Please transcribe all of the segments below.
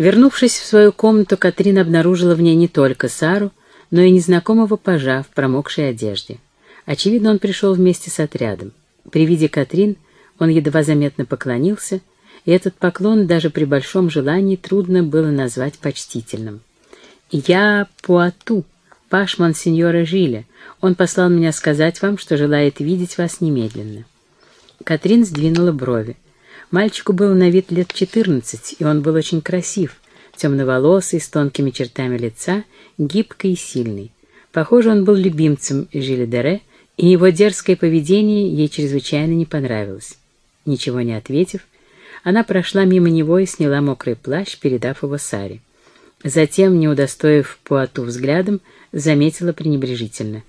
Вернувшись в свою комнату, Катрин обнаружила в ней не только Сару, но и незнакомого пажа в промокшей одежде. Очевидно, он пришел вместе с отрядом. При виде Катрин он едва заметно поклонился, и этот поклон даже при большом желании трудно было назвать почтительным. «Я Пуату, паш монсеньора Жиля. Он послал меня сказать вам, что желает видеть вас немедленно». Катрин сдвинула брови. Мальчику было на вид лет четырнадцать, и он был очень красив, темноволосый, с тонкими чертами лица, гибкий и сильный. Похоже, он был любимцем Жиля Дере, и его дерзкое поведение ей чрезвычайно не понравилось. Ничего не ответив, она прошла мимо него и сняла мокрый плащ, передав его Саре. Затем, не удостоив Пуату взглядом, заметила пренебрежительно.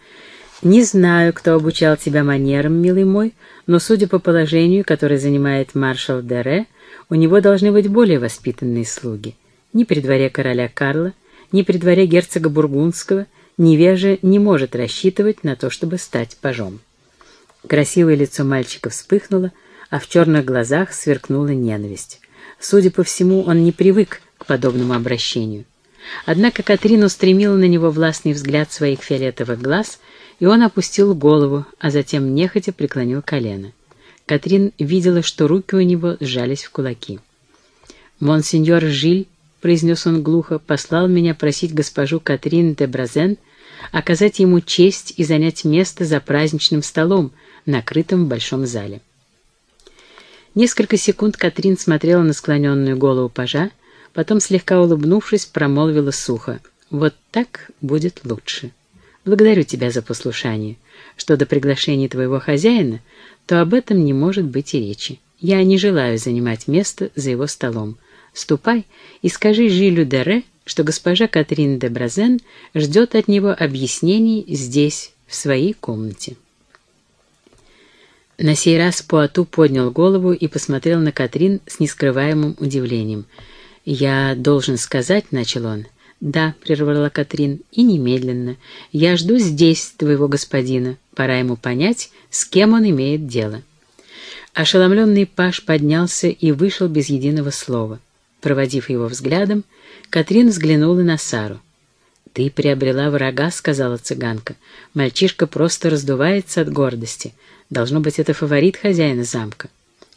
«Не знаю, кто обучал тебя манерам, милый мой, но, судя по положению, которое занимает маршал Дере, у него должны быть более воспитанные слуги. Ни при дворе короля Карла, ни при дворе герцога Бургундского невежа не может рассчитывать на то, чтобы стать пажом». Красивое лицо мальчика вспыхнуло, а в черных глазах сверкнула ненависть. Судя по всему, он не привык к подобному обращению. Однако Катрин устремила на него властный взгляд своих фиолетовых глаз, и он опустил голову, а затем нехотя преклонил колено. Катрин видела, что руки у него сжались в кулаки. «Монсеньор Жиль», — произнес он глухо, — «послал меня просить госпожу Катрин де Бразен оказать ему честь и занять место за праздничным столом, накрытым в большом зале». Несколько секунд Катрин смотрела на склоненную голову пажа, потом, слегка улыбнувшись, промолвила сухо. «Вот так будет лучше. Благодарю тебя за послушание. Что до приглашения твоего хозяина, то об этом не может быть и речи. Я не желаю занимать место за его столом. Ступай и скажи Жилю Дере, что госпожа Катрин де Бразен ждет от него объяснений здесь, в своей комнате». На сей раз Пуату поднял голову и посмотрел на Катрин с нескрываемым удивлением. «Я должен сказать», — начал он. «Да», — прервала Катрин, — «и немедленно. Я жду здесь твоего господина. Пора ему понять, с кем он имеет дело». Ошеломленный Паш поднялся и вышел без единого слова. Проводив его взглядом, Катрин взглянула на Сару. «Ты приобрела врага», — сказала цыганка. «Мальчишка просто раздувается от гордости. Должно быть, это фаворит хозяина замка.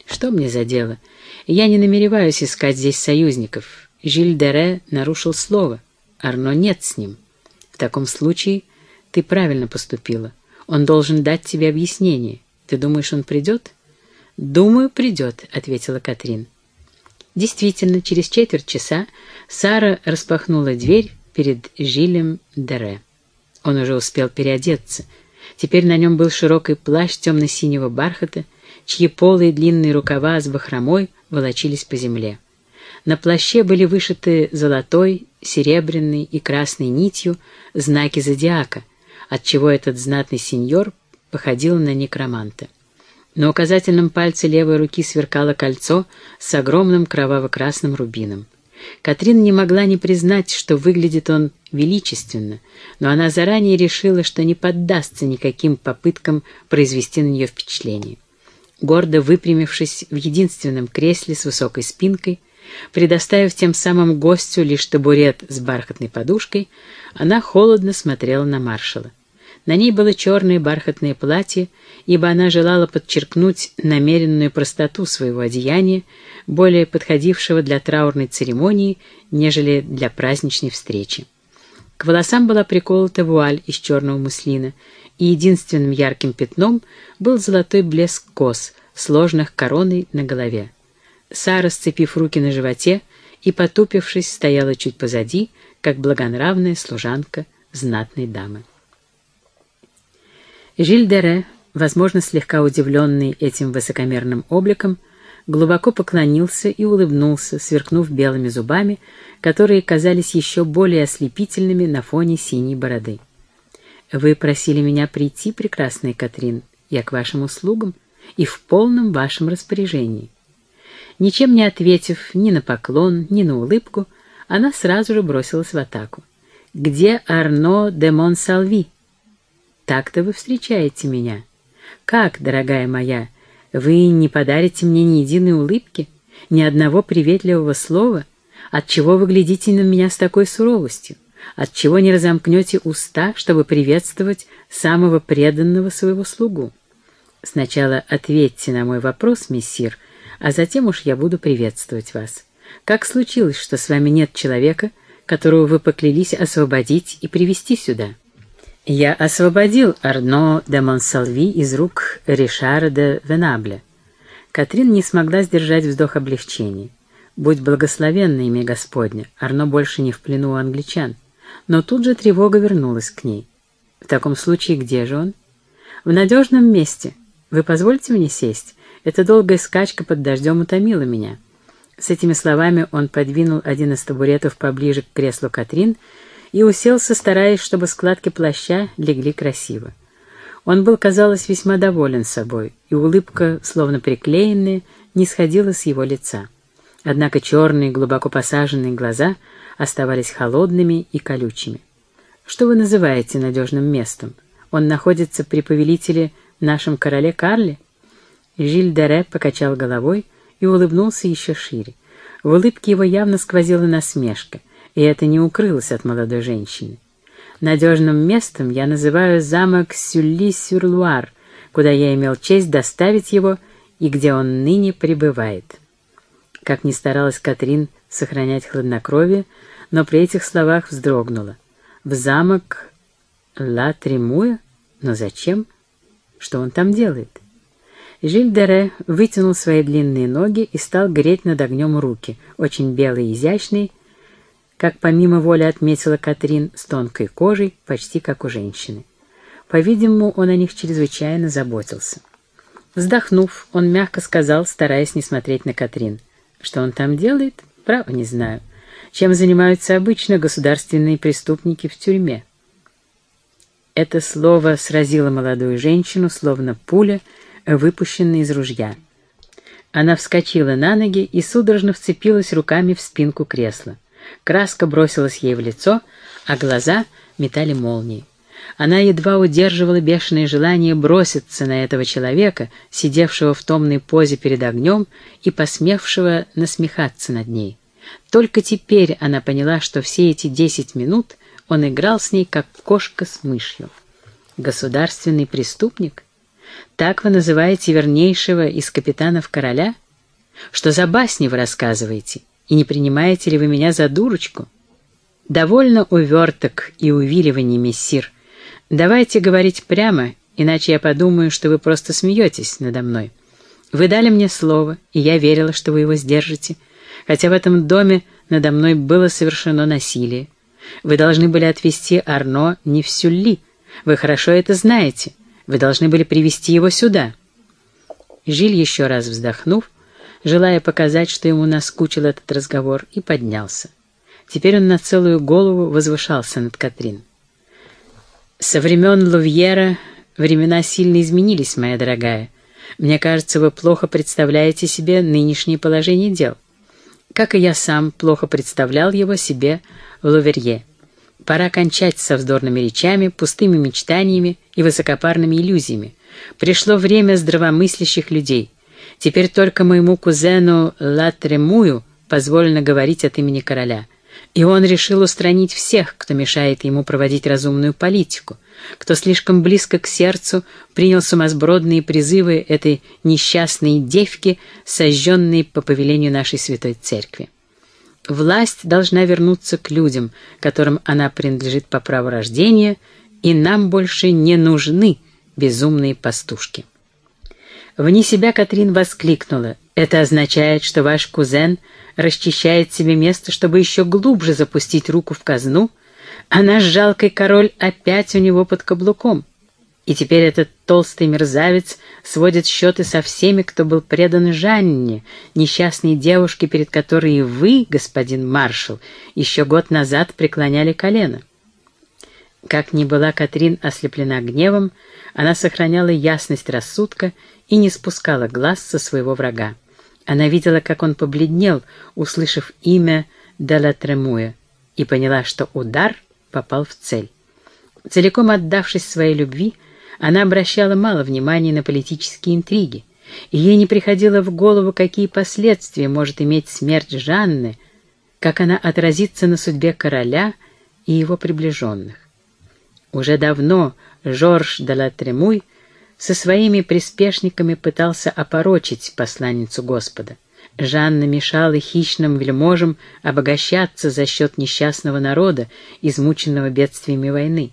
Что мне за дело? Я не намереваюсь искать здесь союзников. Жиль Дере нарушил слово. Арно нет с ним. В таком случае ты правильно поступила. Он должен дать тебе объяснение. Ты думаешь, он придет? Думаю, придет, ответила Катрин. Действительно, через четверть часа Сара распахнула дверь перед Жилем Дере. Он уже успел переодеться — Теперь на нем был широкий плащ темно-синего бархата, чьи полые длинные рукава с бахромой волочились по земле. На плаще были вышиты золотой, серебряной и красной нитью знаки зодиака, отчего этот знатный сеньор походил на некроманта. На указательном пальце левой руки сверкало кольцо с огромным кроваво-красным рубином. Катрин не могла не признать, что выглядит он величественно, но она заранее решила, что не поддастся никаким попыткам произвести на нее впечатление. Гордо выпрямившись в единственном кресле с высокой спинкой, предоставив тем самым гостю лишь табурет с бархатной подушкой, она холодно смотрела на маршала. На ней было черное бархатное платье, ибо она желала подчеркнуть намеренную простоту своего одеяния, более подходившего для траурной церемонии, нежели для праздничной встречи. К волосам была приколота вуаль из черного муслина, и единственным ярким пятном был золотой блеск кос, сложных короной на голове. Сара, сцепив руки на животе и, потупившись, стояла чуть позади, как благонравная служанка знатной дамы. Жиль Дере, возможно, слегка удивленный этим высокомерным обликом, глубоко поклонился и улыбнулся, сверкнув белыми зубами, которые казались еще более ослепительными на фоне синей бороды. «Вы просили меня прийти, прекрасная Катрин, я к вашим услугам и в полном вашем распоряжении». Ничем не ответив ни на поклон, ни на улыбку, она сразу же бросилась в атаку. «Где Арно де Монсалви?» Так-то вы встречаете меня. Как, дорогая моя, вы не подарите мне ни единой улыбки, ни одного приветливого слова, Отчего вы глядите на меня с такой суровостью? Отчего не разомкнете уста, чтобы приветствовать самого преданного своего слугу? Сначала ответьте на мой вопрос, мессир, а затем уж я буду приветствовать вас. Как случилось, что с вами нет человека, которого вы поклялись освободить и привести сюда?» «Я освободил Арно де Монсалви из рук Ришара де Венабля». Катрин не смогла сдержать вздох облегчения. «Будь благословенна имя Господня, Арно больше не в плену у англичан». Но тут же тревога вернулась к ней. «В таком случае где же он?» «В надежном месте. Вы позвольте мне сесть? Эта долгая скачка под дождем утомила меня». С этими словами он подвинул один из табуретов поближе к креслу Катрин и уселся, стараясь, чтобы складки плаща легли красиво. Он был, казалось, весьма доволен собой, и улыбка, словно приклеенная, не сходила с его лица. Однако черные, глубоко посаженные глаза оставались холодными и колючими. «Что вы называете надежным местом? Он находится при повелителе нашем короле Карле?» Жиль Дере покачал головой, и улыбнулся еще шире. В улыбке его явно сквозила насмешка, и это не укрылось от молодой женщины. Надежным местом я называю замок Сюлли-Сюр-Луар, куда я имел честь доставить его и где он ныне пребывает. Как ни старалась Катрин сохранять хладнокровие, но при этих словах вздрогнула. В замок Ла Тремуя? Но зачем? Что он там делает? Жиль Дере вытянул свои длинные ноги и стал греть над огнем руки, очень белые и изящные, как помимо воли отметила Катрин, с тонкой кожей, почти как у женщины. По-видимому, он о них чрезвычайно заботился. Вздохнув, он мягко сказал, стараясь не смотреть на Катрин. Что он там делает? Право не знаю. Чем занимаются обычно государственные преступники в тюрьме? Это слово сразило молодую женщину, словно пуля — выпущенный из ружья. Она вскочила на ноги и судорожно вцепилась руками в спинку кресла. Краска бросилась ей в лицо, а глаза метали молнии. Она едва удерживала бешеное желание броситься на этого человека, сидевшего в томной позе перед огнем и посмевшего насмехаться над ней. Только теперь она поняла, что все эти десять минут он играл с ней, как кошка с мышью. Государственный преступник? Так вы называете вернейшего из капитанов короля? Что за басни вы рассказываете? И не принимаете ли вы меня за дурочку? Довольно уверток и увиливаний, мессир. Давайте говорить прямо, иначе я подумаю, что вы просто смеетесь надо мной. Вы дали мне слово, и я верила, что вы его сдержите, хотя в этом доме надо мной было совершено насилие. Вы должны были отвезти Арно не в Сюлли. Вы хорошо это знаете. Вы должны были привести его сюда». Жиль, еще раз вздохнув, желая показать, что ему наскучил этот разговор, и поднялся. Теперь он на целую голову возвышался над Катрин. «Со времен Лувьера времена сильно изменились, моя дорогая. Мне кажется, вы плохо представляете себе нынешнее положение дел. Как и я сам плохо представлял его себе в Луверье. Пора кончать со вздорными речами, пустыми мечтаниями и высокопарными иллюзиями. Пришло время здравомыслящих людей. Теперь только моему кузену Латремую позволено говорить от имени короля. И он решил устранить всех, кто мешает ему проводить разумную политику, кто слишком близко к сердцу принял сумасбродные призывы этой несчастной девки, сожженной по повелению нашей святой церкви. Власть должна вернуться к людям, которым она принадлежит по праву рождения, и нам больше не нужны безумные пастушки. Вне себя Катрин воскликнула. «Это означает, что ваш кузен расчищает себе место, чтобы еще глубже запустить руку в казну, а наш жалкий король опять у него под каблуком». И теперь этот толстый мерзавец сводит счеты со всеми, кто был предан Жанне, несчастной девушке, перед которой вы, господин маршал, еще год назад преклоняли колено. Как ни была Катрин ослеплена гневом, она сохраняла ясность рассудка и не спускала глаз со своего врага. Она видела, как он побледнел, услышав имя Далатремуя, и поняла, что удар попал в цель. Целиком отдавшись своей любви, она обращала мало внимания на политические интриги, и ей не приходило в голову, какие последствия может иметь смерть Жанны, как она отразится на судьбе короля и его приближенных. Уже давно Жорж де ла со своими приспешниками пытался опорочить посланницу Господа. Жанна мешала хищным вельможам обогащаться за счет несчастного народа, измученного бедствиями войны.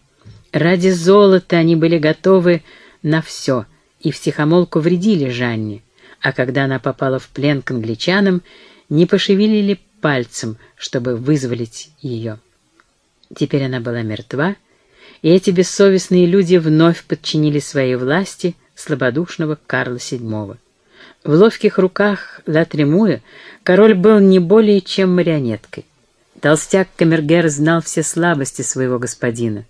Ради золота они были готовы на все и втихомолку вредили Жанне, а когда она попала в плен к англичанам, не пошевелили пальцем, чтобы вызволить ее. Теперь она была мертва, и эти бессовестные люди вновь подчинили своей власти слабодушного Карла VII. В ловких руках Ла Тремуя король был не более чем марионеткой. Толстяк Камергер знал все слабости своего господина.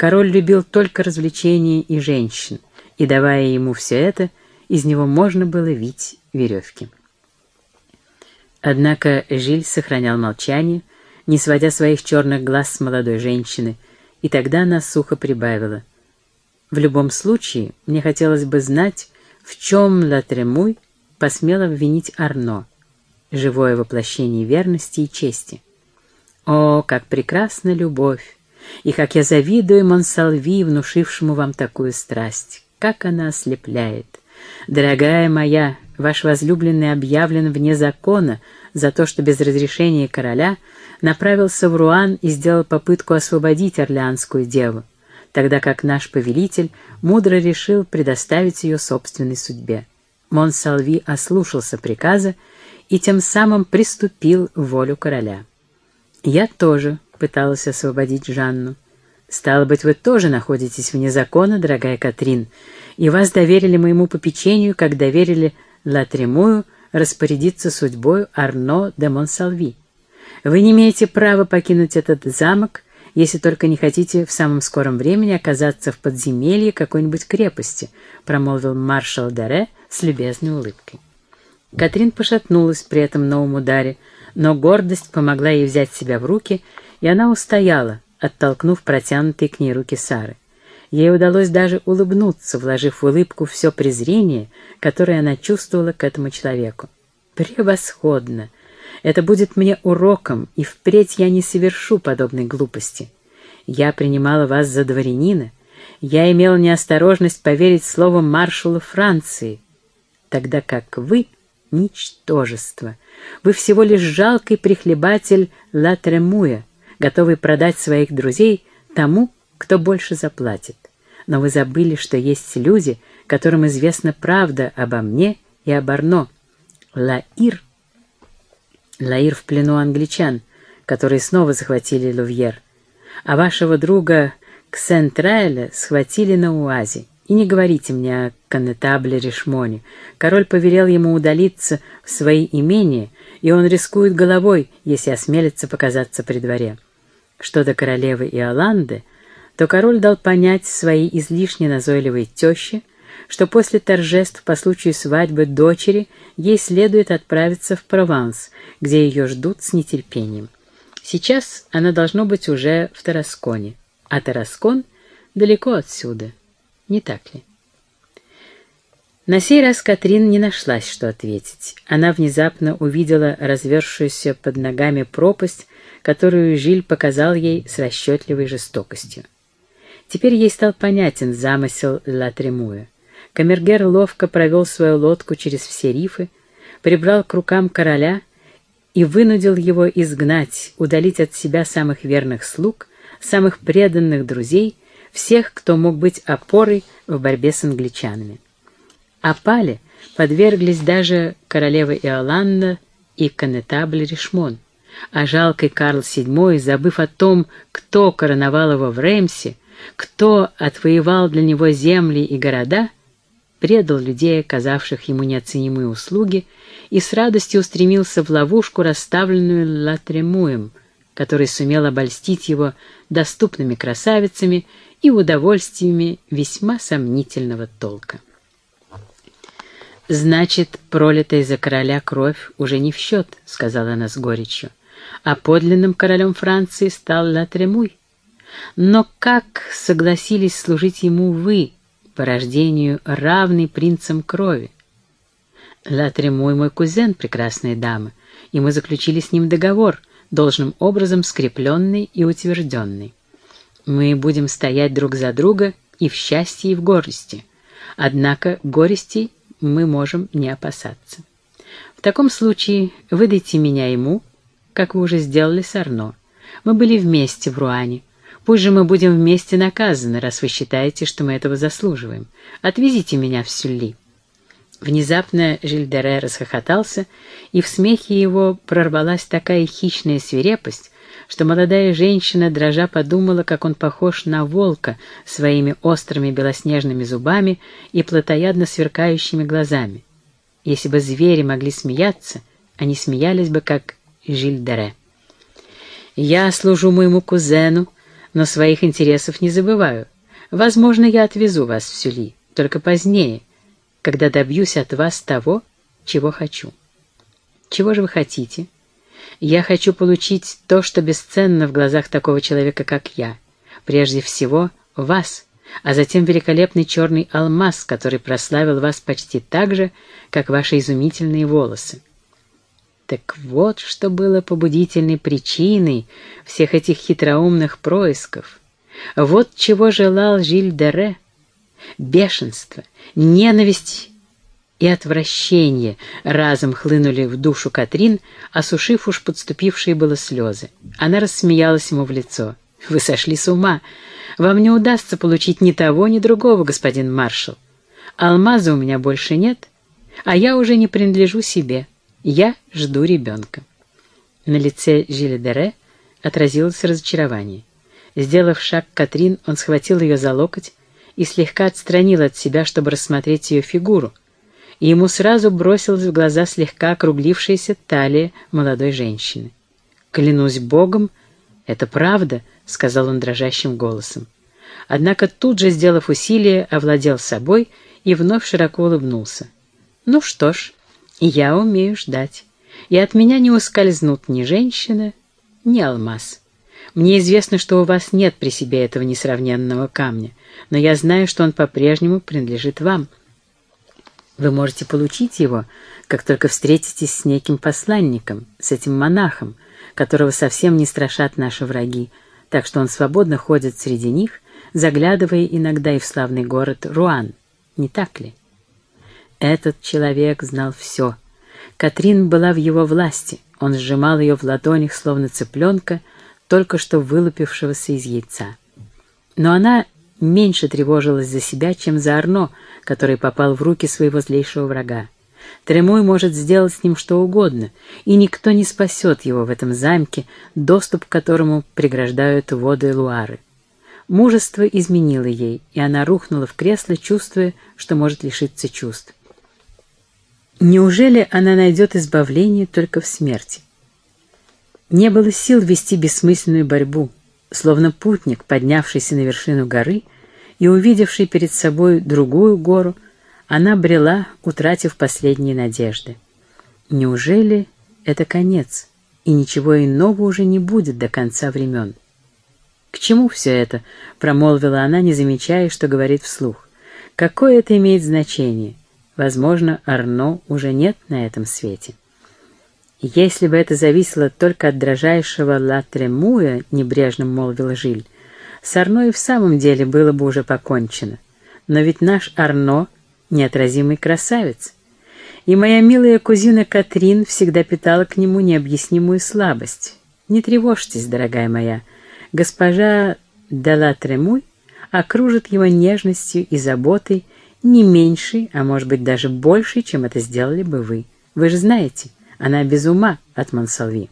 Король любил только развлечения и женщин, и, давая ему все это, из него можно было вить веревки. Однако Жиль сохранял молчание, не сводя своих черных глаз с молодой женщины, и тогда она сухо прибавила. «В любом случае, мне хотелось бы знать, в чем Ла Тремуй посмел обвинить Арно, живое воплощение верности и чести. О, как прекрасна любовь! И как я завидую Монсалви, внушившему вам такую страсть! Как она ослепляет! Дорогая моя, ваш возлюбленный объявлен вне закона за то, что без разрешения короля направился в Руан и сделал попытку освободить Орлеанскую деву, тогда как наш повелитель мудро решил предоставить ее собственной судьбе. Монсалви ослушался приказа и тем самым приступил волю короля. Я тоже пыталась освободить Жанну. «Стало быть, вы тоже находитесь вне закона, дорогая Катрин, и вас доверили моему попечению, как доверили Латремую распорядиться судьбой Арно де Монсалви. Вы не имеете права покинуть этот замок, если только не хотите в самом скором времени оказаться в подземелье какой-нибудь крепости», промолвил маршал Даре с любезной улыбкой. Катрин пошатнулась при этом новом ударе, но гордость помогла ей взять себя в руки, и она устояла, оттолкнув протянутые к ней руки Сары. Ей удалось даже улыбнуться, вложив в улыбку все презрение, которое она чувствовала к этому человеку. «Превосходно! Это будет мне уроком, и впредь я не совершу подобной глупости. Я принимала вас за дворянина, я имела неосторожность поверить словам маршала Франции, тогда как вы — ничтожество. Вы всего лишь жалкий прихлебатель Ла Готовый продать своих друзей тому, кто больше заплатит. Но вы забыли, что есть люди, которым известна правда обо мне и об Арно. Лаир. Лаир в плену англичан, которые снова захватили Лувьер. А вашего друга Ксентрайля схватили на Уазе. И не говорите мне о конетабле Ришмоне. Король повелел ему удалиться в свои имения, и он рискует головой, если осмелится показаться при дворе. Что до королевы Иоланды, то король дал понять своей излишне назойливой теще, что после торжеств по случаю свадьбы дочери ей следует отправиться в Прованс, где ее ждут с нетерпением. Сейчас она должно быть уже в Тарасконе, а Тараскон далеко отсюда — не так ли? На сей раз Катрин не нашлась, что ответить. Она внезапно увидела развершуюся под ногами пропасть, которую Жиль показал ей с расчетливой жестокостью. Теперь ей стал понятен замысел Ла Тремуя. Камергер ловко провел свою лодку через все рифы, прибрал к рукам короля и вынудил его изгнать, удалить от себя самых верных слуг, самых преданных друзей всех, кто мог быть опорой в борьбе с англичанами. Опали подверглись даже королева Иоланда и конетабль Ришмон, а жалкий Карл VII, забыв о том, кто короновал его в Реймсе, кто отвоевал для него земли и города, предал людей, оказавших ему неоценимые услуги, и с радостью устремился в ловушку, расставленную Латремуем, который сумел обольстить его доступными красавицами и удовольствиями весьма сомнительного толка. «Значит, пролитая за короля кровь уже не в счет», — сказала она с горечью, «а подлинным королем Франции стал Латремуй. Но как согласились служить ему вы, по рождению равный принцам крови? Латремуй мой кузен, прекрасная дама, и мы заключили с ним договор, должным образом скрепленный и утвержденный. Мы будем стоять друг за друга и в счастье, и в горести. Однако горести мы можем не опасаться. В таком случае выдайте меня ему, как вы уже сделали с Арно. Мы были вместе в Руане. Пусть же мы будем вместе наказаны, раз вы считаете, что мы этого заслуживаем. Отвезите меня в Сюлли». Внезапно Жильдере расхохотался, и в смехе его прорвалась такая хищная свирепость, что молодая женщина, дрожа, подумала, как он похож на волка своими острыми белоснежными зубами и плотоядно сверкающими глазами. Если бы звери могли смеяться, они смеялись бы, как Жильдере. «Я служу моему кузену, но своих интересов не забываю. Возможно, я отвезу вас в Сюли, только позднее, когда добьюсь от вас того, чего хочу. Чего же вы хотите? Я хочу получить то, что бесценно в глазах такого человека, как я. Прежде всего, вас, а затем великолепный черный алмаз, который прославил вас почти так же, как ваши изумительные волосы. Так вот, что было побудительной причиной всех этих хитроумных происков. Вот чего желал Жиль Дере — Бешенство, ненависть и отвращение разом хлынули в душу Катрин, осушив уж подступившие было слезы. Она рассмеялась ему в лицо. «Вы сошли с ума. Вам не удастся получить ни того, ни другого, господин маршал. Алмаза у меня больше нет, а я уже не принадлежу себе. Я жду ребенка». На лице Жилидере отразилось разочарование. Сделав шаг Катрин, он схватил ее за локоть, и слегка отстранил от себя, чтобы рассмотреть ее фигуру, и ему сразу бросилась в глаза слегка округлившаяся талия молодой женщины. «Клянусь Богом, это правда», — сказал он дрожащим голосом. Однако тут же, сделав усилие, овладел собой и вновь широко улыбнулся. «Ну что ж, я умею ждать, и от меня не ускользнут ни женщина, ни алмаз». Мне известно, что у вас нет при себе этого несравненного камня, но я знаю, что он по-прежнему принадлежит вам. Вы можете получить его, как только встретитесь с неким посланником, с этим монахом, которого совсем не страшат наши враги, так что он свободно ходит среди них, заглядывая иногда и в славный город Руан. Не так ли? Этот человек знал все. Катрин была в его власти. Он сжимал ее в ладонях, словно цыпленка, только что вылупившегося из яйца. Но она меньше тревожилась за себя, чем за Арно, который попал в руки своего злейшего врага. Тремой может сделать с ним что угодно, и никто не спасет его в этом замке, доступ к которому преграждают воды Луары. Мужество изменило ей, и она рухнула в кресло, чувствуя, что может лишиться чувств. Неужели она найдет избавление только в смерти? Не было сил вести бессмысленную борьбу, словно путник, поднявшийся на вершину горы и увидевший перед собой другую гору, она брела, утратив последние надежды. Неужели это конец, и ничего иного уже не будет до конца времен? «К чему все это?» — промолвила она, не замечая, что говорит вслух. «Какое это имеет значение? Возможно, Арно уже нет на этом свете». «Если бы это зависело только от дрожайшего Латремуя», — небрежно молвила Жиль, «с Арно и в самом деле было бы уже покончено. Но ведь наш Арно — неотразимый красавец. И моя милая кузина Катрин всегда питала к нему необъяснимую слабость. Не тревожьтесь, дорогая моя, госпожа Далатремуй окружит его нежностью и заботой не меньшей, а может быть даже большей, чем это сделали бы вы. Вы же знаете». Она без ума от Монсалви.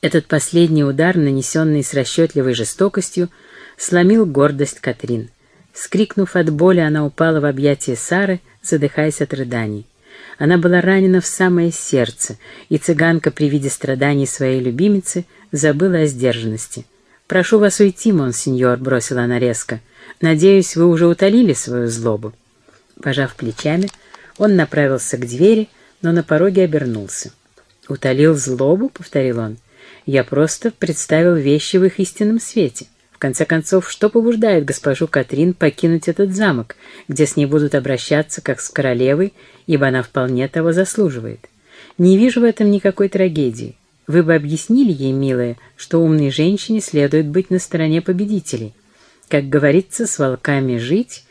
Этот последний удар, нанесенный с расчетливой жестокостью, сломил гордость Катрин. Скрикнув от боли, она упала в объятия Сары, задыхаясь от рыданий. Она была ранена в самое сердце, и цыганка при виде страданий своей любимицы забыла о сдержанности. «Прошу вас уйти, монсеньор», — бросила она резко. «Надеюсь, вы уже утолили свою злобу». Пожав плечами, он направился к двери, но на пороге обернулся. «Утолил злобу?» — повторил он. «Я просто представил вещи в их истинном свете. В конце концов, что побуждает госпожу Катрин покинуть этот замок, где с ней будут обращаться как с королевой, ибо она вполне того заслуживает? Не вижу в этом никакой трагедии. вы бы объяснили ей, милая, что умной женщине следует быть на стороне победителей. Как говорится, с волками жить.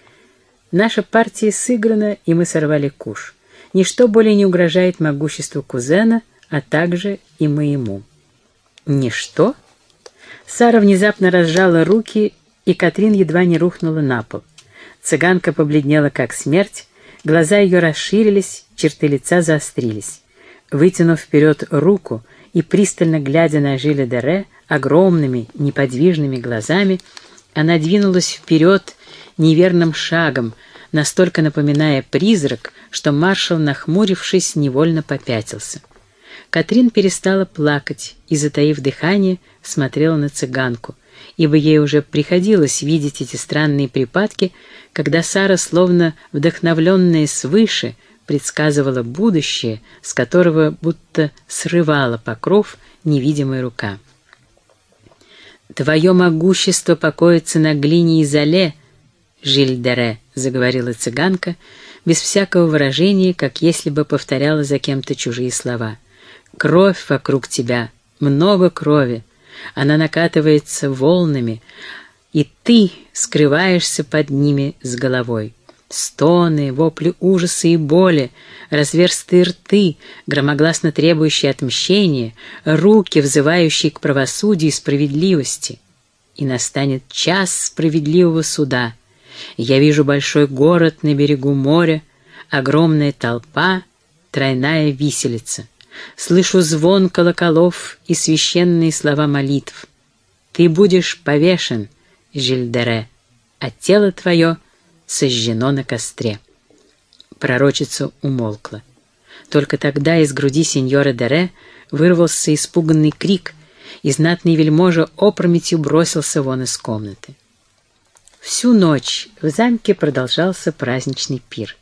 Наша партия сыграна, и мы сорвали куш. Ничто более не угрожает могуществу кузена, а также и моему. Ничто? Сара внезапно разжала руки, и Катрин едва не рухнула на пол. Цыганка побледнела, как смерть, глаза ее расширились, черты лица заострились. Вытянув вперед руку и пристально глядя на Жиля Дере огромными неподвижными глазами, она двинулась вперед неверным шагом, настолько напоминая призрак, что маршал, нахмурившись, невольно попятился. Катрин перестала плакать и, затаив дыхание, смотрела на цыганку, ибо ей уже приходилось видеть эти странные припадки, когда Сара, словно вдохновленная свыше, предсказывала будущее, с которого будто срывала покров невидимая рука. «Твое могущество покоится на глине и золе, Жильдере», — заговорила цыганка, без всякого выражения, как если бы повторяла за кем-то чужие слова. «Кровь вокруг тебя, много крови, она накатывается волнами, и ты скрываешься под ними с головой. Стоны, вопли ужаса и боли, разверстые рты, громогласно требующие отмщения, руки, взывающие к правосудию и справедливости. И настанет час справедливого суда. Я вижу большой город на берегу моря, огромная толпа, тройная виселица. Слышу звон колоколов и священные слова молитв. Ты будешь повешен, Жильдере, а тело твое — сожжено на костре. Пророчица умолкла. Только тогда из груди сеньора Дере вырвался испуганный крик, и знатный вельможа опрометью бросился вон из комнаты. Всю ночь в замке продолжался праздничный пир.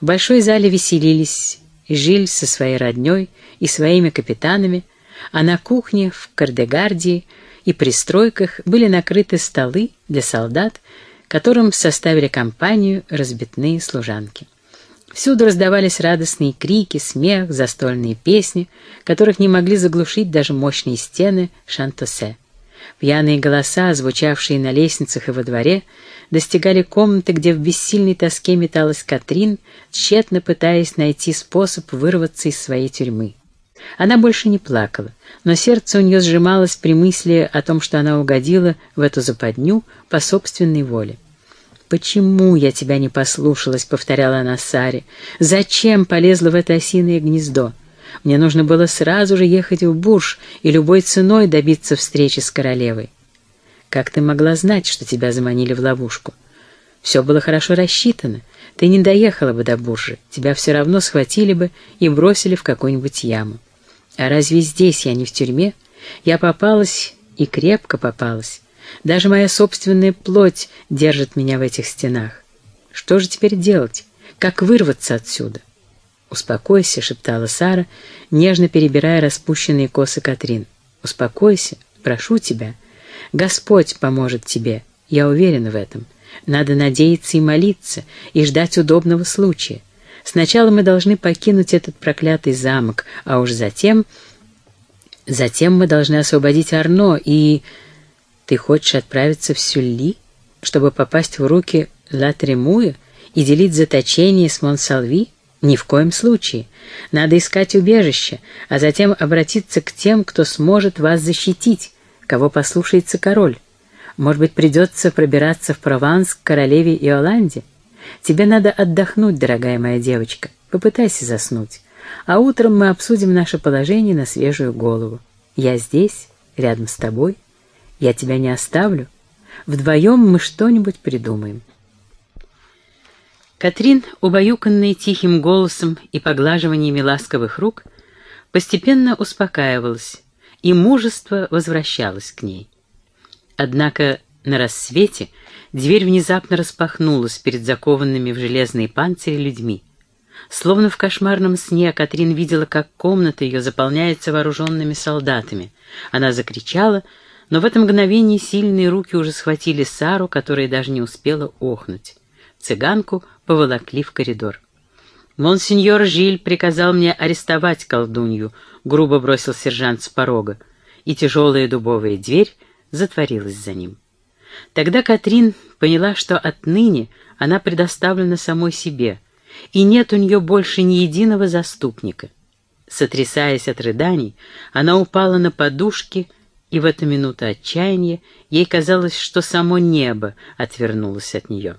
В большой зале веселились Жиль со своей родней и своими капитанами, а на кухне в Кардегардии и пристройках были накрыты столы для солдат, которым составили компанию разбитные служанки. Всюду раздавались радостные крики, смех, застольные песни, которых не могли заглушить даже мощные стены Шантосе. Пьяные голоса, звучавшие на лестницах и во дворе, достигали комнаты, где в бессильной тоске металась Катрин, тщетно пытаясь найти способ вырваться из своей тюрьмы. Она больше не плакала, но сердце у нее сжималось при мысли о том, что она угодила в эту западню по собственной воле. «Почему я тебя не послушалась?» — повторяла она Саре. «Зачем полезла в это осиное гнездо? Мне нужно было сразу же ехать в Бурж и любой ценой добиться встречи с королевой. Как ты могла знать, что тебя заманили в ловушку? Все было хорошо рассчитано. Ты не доехала бы до Буржи, тебя все равно схватили бы и бросили в какую-нибудь яму. А разве здесь я не в тюрьме? Я попалась и крепко попалась. Даже моя собственная плоть держит меня в этих стенах. Что же теперь делать? Как вырваться отсюда? «Успокойся», — шептала Сара, нежно перебирая распущенные косы Катрин. «Успокойся, прошу тебя. Господь поможет тебе, я уверена в этом. Надо надеяться и молиться, и ждать удобного случая. Сначала мы должны покинуть этот проклятый замок, а уж затем... Затем мы должны освободить Арно и... Ты хочешь отправиться в Сюлли, чтобы попасть в руки Ла Тремуя и делить заточение с Монсалви? Ни в коем случае. Надо искать убежище, а затем обратиться к тем, кто сможет вас защитить, кого послушается король. Может быть, придется пробираться в Прованс к королеве Иоланде? Тебе надо отдохнуть, дорогая моя девочка. Попытайся заснуть. А утром мы обсудим наше положение на свежую голову. Я здесь, рядом с тобой. Я тебя не оставлю. Вдвоем мы что-нибудь придумаем. Катрин, убаюканная тихим голосом и поглаживаниями ласковых рук, постепенно успокаивалась, и мужество возвращалось к ней. Однако на рассвете дверь внезапно распахнулась перед закованными в железные панцири людьми. Словно в кошмарном сне Катрин видела, как комната ее заполняется вооруженными солдатами. Она закричала — но в это мгновение сильные руки уже схватили Сару, которая даже не успела охнуть. Цыганку поволокли в коридор. «Монсеньор Жиль приказал мне арестовать колдунью», — грубо бросил сержант с порога, и тяжелая дубовая дверь затворилась за ним. Тогда Катрин поняла, что отныне она предоставлена самой себе, и нет у нее больше ни единого заступника. Сотрясаясь от рыданий, она упала на подушки, и в эту минуту отчаяния ей казалось, что само небо отвернулось от нее.